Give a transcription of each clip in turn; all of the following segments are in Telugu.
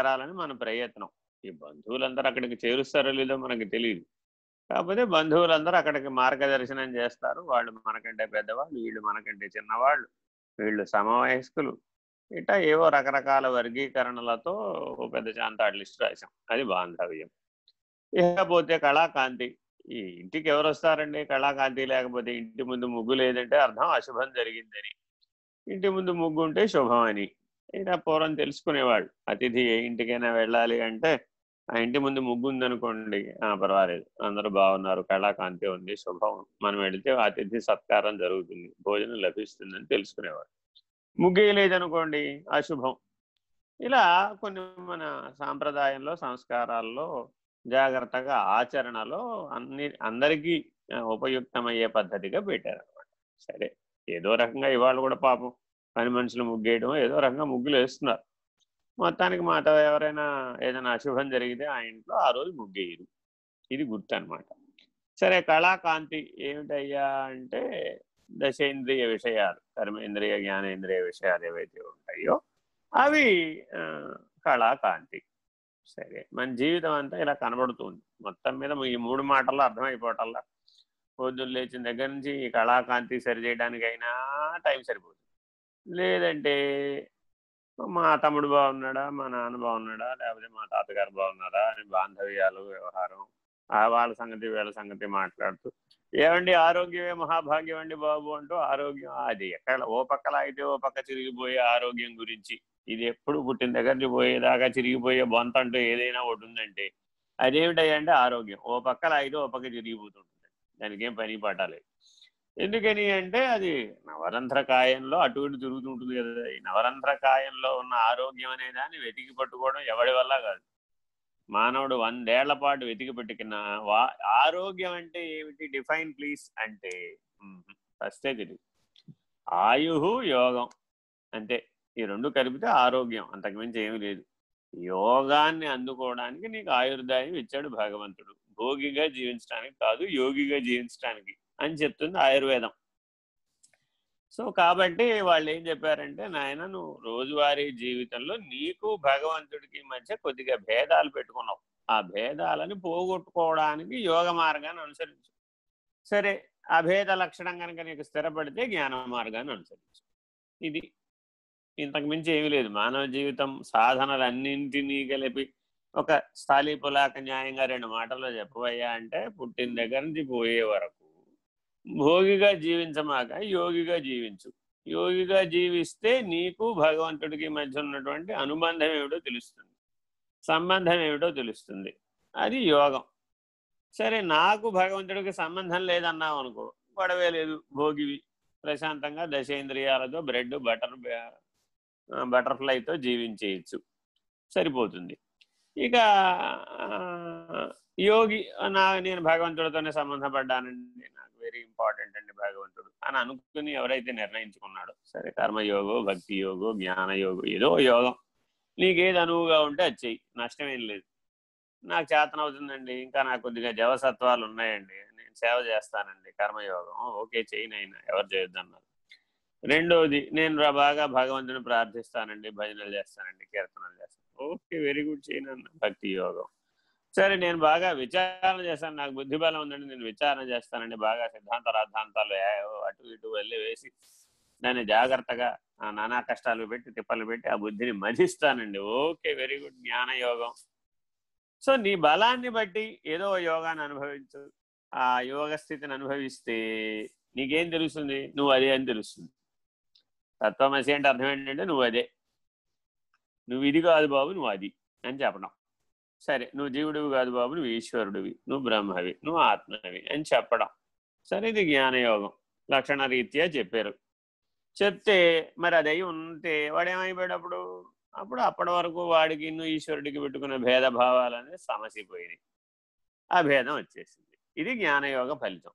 చేరాలని మన ప్రయత్నం. ఈ బంధువులందరూ అక్కడికి చేరుస్తారో లేదో మనకి తెలియదు కాకపోతే బంధువులందరూ అక్కడికి మార్గదర్శనం చేస్తారు. వాళ్ళు మనకంటే పెద్దవాళ్ళు వీళ్ళు మనకంటే చిన్నవాళ్ళు వీళ్ళు సమవయస్కులు. ఇట్లా ఏవో రకరకాల వర్గీకరణలతో పెద్ద చాంతాడు లిస్ట్ రాశాం. అది బాంధవ్యం. ఇకపోతే కళాకాంతి. ఈ ఇంటికి ఎవరు వస్తారండి కళాకాంతి లేకపోతే ఇంటి ముందు ముగ్గు లేదంటే అర్థం అశుభం జరిగిందని. ఇంటి ముందు ముగ్గు ఉంటే శుభం అని ఇలా పూర్వం తెలుసుకునేవాళ్ళు. అతిథి ఏ ఇంటికైనా వెళ్ళాలి అంటే ఆ ఇంటి ముందు ముగ్గు ఉందనుకోండి ఆ పర్వాలేదు. అందరూ బాగున్నారు. కళాకాంతి ఉంది శుభం. మనం వెళితే అతిథి సత్కారం జరుగుతుంది. భోజనం లభిస్తుందని తెలుసుకునేవాడు ముగ్గు లేదనుకోండి అశుభం ఇలా కొన్ని మన సాంప్రదాయంలో సంస్కారాల్లో జాగ్రత్తగా ఆచరణలో అన్ని అందరికీ ఉపయుక్తమయ్యే పద్ధతిగా పెట్టారనమాట సరే ఏదో రకంగా ఇవాళ కూడా పాపం పని మనుషులు ముగ్గేయడం ఏదో రంగం ముగ్గులు వేస్తున్నారు. మొత్తానికి మాట ఎవరైనా ఏదైనా అశుభం జరిగితే ఆ ఇంట్లో ఆ రోజు ముగ్గేయరు. ఇది గుర్తు అనమాట సరే కళాకాంతి ఏమిటయ్యా అంటే దశేంద్రియ విషయాలు కర్మేంద్రియ జ్ఞానేంద్రియ విషయాలు ఏవైతే ఉంటాయో అవి ఆ, కళాకాంతి. సరే మన జీవితం అంతా ఇలా కనబడుతుంది. మొత్తం మీద ఈ మూడు మాటల్లో అర్థమైపోవటల్లా పొద్దున్న లేచిన దగ్గర నుంచి ఈ కళాకాంతి సరిచేయడానికైనా టైం సరిపోతుంది. లేదంటే మా తమ్ముడు బాగున్నాడా? మా నాన్న బాగున్నాడా? లేకపోతే మా తాతగారు బాగున్నారా? అని బాంధవ్యాలు వ్యవహారం ఆ వాళ్ళ సంగతి వీళ్ళ సంగతి మాట్లాడుతూ ఏమండి ఆరోగ్యమే మహాభాగ్యం అండి బాబు అంటూ ఆరోగ్యం అది ఎక్కడ ఓ పక్కల అయితే ఓ పక్క చిరిగిపోయే ఆరోగ్యం గురించి ఇది ఎప్పుడు పుట్టిన దగ్గర నుంచి పోయేదాకా చిరిగిపోయే బొంత అంటూ ఏదైనా ఒకటి ఉందంటే అదేమిటంటే ఆరోగ్యం. ఓ పక్కల అయితే ఓ పక్క చిరిగిపోతుంటుంది దానికి ఏం పని పట్టాలి ఎందుకని అంటే అది నవరంధ్ర కాయంలో అటు ఇటు తిరుగుతుంటుంది కదా. ఈ నవరంధ్ర కాయంలో ఉన్న ఆరోగ్యం అనే దాన్ని వెతికి పట్టుకోవడం ఎవడి వల్ల కాదు. మానవుడు వందేళ్ళ పాటు వెతికి పెట్టుకున్న వా ఆరోగ్యం అంటే ఏమిటి? డిఫైన్ ప్లీజ్ అంటే ఫస్టే తెలియదు ఆయు యోగం. అంతే. ఈ రెండు కలిపితే ఆరోగ్యం. అంతకుమించి ఏమి లేదు. యోగాన్ని అందుకోవడానికి నీకు ఆయుర్దాయం ఇచ్చాడు భగవంతుడు. భోగిగా జీవించడానికి కాదు యోగిగా జీవించడానికి అని చెప్తుంది ఆయుర్వేదం. సో కాబట్టి వాళ్ళు ఏం చెప్పారంటే నాయన నువ్వు రోజువారీ జీవితంలో నీకు భగవంతుడికి మధ్య కొద్దిగా భేదాలు పెట్టుకున్నావు. ఆ భేదాలను పోగొట్టుకోవడానికి యోగ మార్గాన్ని అనుసరించు. సరే అభేద లక్షణం కనుక నీకు స్థిరపడితే జ్ఞాన మార్గాన్ని అనుసరించు. ఇది. ఇంతకు మించి ఏమీ లేదు. మానవ జీవితం సాధనలన్నింటినీ కలిపి ఒక స్థాళీ పులాక న్యాయంగా రెండు మాటల్లో చెప్పవయ్యా అంటే పుట్టిన దగ్గర నుంచి పోయే వరకు. భోగిగా జీవించమాక యోగిగా జీవించు. యోగిగా జీవిస్తే నీకు భగవంతుడికి మధ్య ఉన్నటువంటి అనుబంధం ఏమిటో తెలుస్తుంది. సంబంధం ఏమిటో తెలుస్తుంది. అది యోగం. సరే నాకు భగవంతుడికి సంబంధం లేదన్నావు అనుకో గొడవే లేదు భోగివి. ప్రశాంతంగా దశేంద్రియాలతో బ్రెడ్ బటర్ బటర్ఫ్లైతో జీవించేయచ్చు. సరిపోతుంది. ఇక యోగి నా నేను భగవంతుడితోనే సంబంధపడ్డానండి. నాకు వెరీ ఇంపార్టెంట్ అండి భగవంతుడు అని అనుకుని ఎవరైతే నిర్ణయించుకున్నాడో సరే కర్మయోగో భక్తి యోగో జ్ఞాన యోగో ఏదో యోగం. నీకేది అనువుగా ఉంటే అది చెయ్యి నష్టమేం లేదు. నాకు చేతన అవుతుందండి ఇంకా నాకు కొద్దిగా జవసత్వాలు ఉన్నాయండి నేను సేవ చేస్తానండి కర్మయోగం. ఓకే చేయనైనా ఎవరు చేయొద్దన్నారు. రెండోది నేను బాగా భగవంతుని ప్రార్థిస్తానండి భజనలు చేస్తానండి కీర్తనలు చేస్తాను ఓకే వెరీ గుడ్ చేయను భక్తి యోగం. సరే నేను బాగా విచారణ చేస్తాను. నాకు బుద్ధి బలం ఉందండి నేను విచారణ చేస్తానండి బాగా సిద్ధాంత రాద్ధాంతాలు అటు ఇటు వెళ్ళి వేసి దాన్ని జాగ్రత్తగా ఆ నానా కష్టాలు పెట్టి తిప్పలు పెట్టి ఆ బుద్ధిని మధిస్తానండి. Okay very good. జ్ఞాన యోగం. సో నీ బలాన్ని బట్టి ఏదో యోగాన్ని అనుభవించు. ఆ యోగ స్థితిని అనుభవిస్తే నీకేం తెలుస్తుంది? నువ్వు అదే అని తెలుస్తుంది. తత్వమసి అంటే అర్థం ఏంటంటే నువ్వు అదే. నువ్వు ఇది కాదు బాబు నువ్వు అది అని చెప్పడం. సరే నువ్వు జీవుడివి కాదు బాబు నువ్వు ఈశ్వరుడివి నువ్వు బ్రహ్మవి నువ్వు ఆత్మవి అని చెప్పడం. సరే ఇది జ్ఞానయోగం. లక్షణ రీత్యా చెప్పారు. చెప్తే మరి అది అయి ఉంటే వాడు ఏమైపోయాడు అప్పుడు అప్పుడు అప్పటి వరకు వాడికి నువ్వు ఈశ్వరుడికి పెట్టుకున్న భేదభావాలనేది సమసిపోయినాయి. ఆ భేదం వచ్చేసింది. ఇది జ్ఞానయోగ ఫలితం.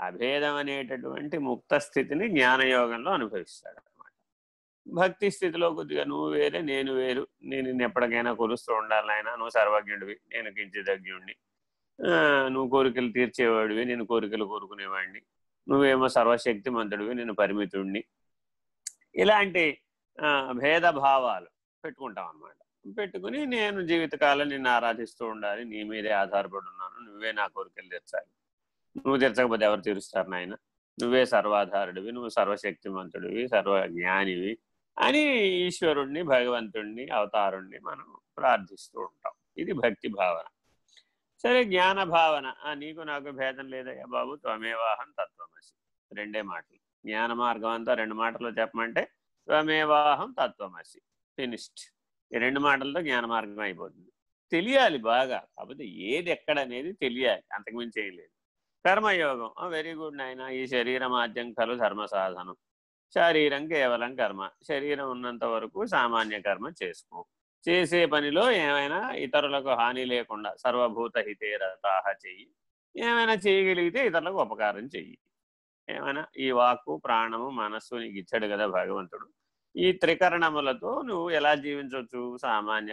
అభేదం అనేటటువంటి ముక్త స్థితిని జ్ఞానయోగంలో అనుభవిస్తాడు. భక్తి స్థితిలో కొద్దిగా నువ్వు వేరే నేను వేరు. నేను ఎప్పటికైనా కొలుస్తూ ఉండాలి ఆయన నువ్వు సర్వజ్ఞుడివి. నేను కించిదజ్ఞుడిని ఆ, నువ్వు కోరికలు తీర్చేవాడివి. నేను కోరికలు కోరుకునేవాడిని. నువ్వేమో సర్వశక్తి మంతుడివి నేను పరిమితుడిని ఇలాంటి ఆ, భేదభావాలు పెట్టుకుంటాం అన్నమాట పెట్టుకుని నేను జీవితకాలం నిన్ను ఆరాధిస్తూ ఉండాలి. నీ మీదే ఆధారపడి ఉన్నాను. నువ్వే నా కోరికలు తీర్చాలి. నువ్వు తీర్చకపోతే ఎవరు తీరుస్తారు నాయన? నువ్వే సర్వాధారుడివి. నువ్వు సర్వశక్తిమంతుడివి. సర్వ జ్ఞానివి అని ఈశ్వరుణ్ణి భగవంతుణ్ణి అవతారుణ్ణి మనం ప్రార్థిస్తూ ఉంటాం. ఇది భక్తి భావన. సరే జ్ఞాన భావన. నీకు నాకు భేదం లేదయ్యా బాబు. త్వమేవాహం తత్వమసి. రెండే మాటలు. జ్ఞాన మార్గం అంతా రెండు మాటలు చెప్పమంటే త్వమేవాహం తత్వమసి. ఫినిష్డ్. ఈ రెండు మాటలతో జ్ఞాన మార్గం అయిపోతుంది. తెలియాలి బాగా. కాకపోతే ఏది ఎక్కడ అనేది తెలియాలి. అంతకుమించి చేయలేదు కర్మయోగం. వెరీ గుడ్ నాయన. ఈ శరీరం ఆద్యం కలు ధర్మ సాధనం. శరీరం కేవలం కర్మ. శరీరం ఉన్నంత వరకు సామాన్య కర్మ చేసుకో. చేసే పనిలో ఏమైనా ఇతరులకు హాని లేకుండా సర్వభూత హితేరతాహ చెయ్యి. ఏమైనా చేయగలిగితే ఇతరులకు ఉపకారం చెయ్యి. ఏమైనా ఈ వాక్కు ప్రాణము మనస్సు నీకు ఇచ్చాడు కదా భగవంతుడు. ఈ త్రికరణములతో నువ్వు ఎలా జీవించవచ్చు సామాన్య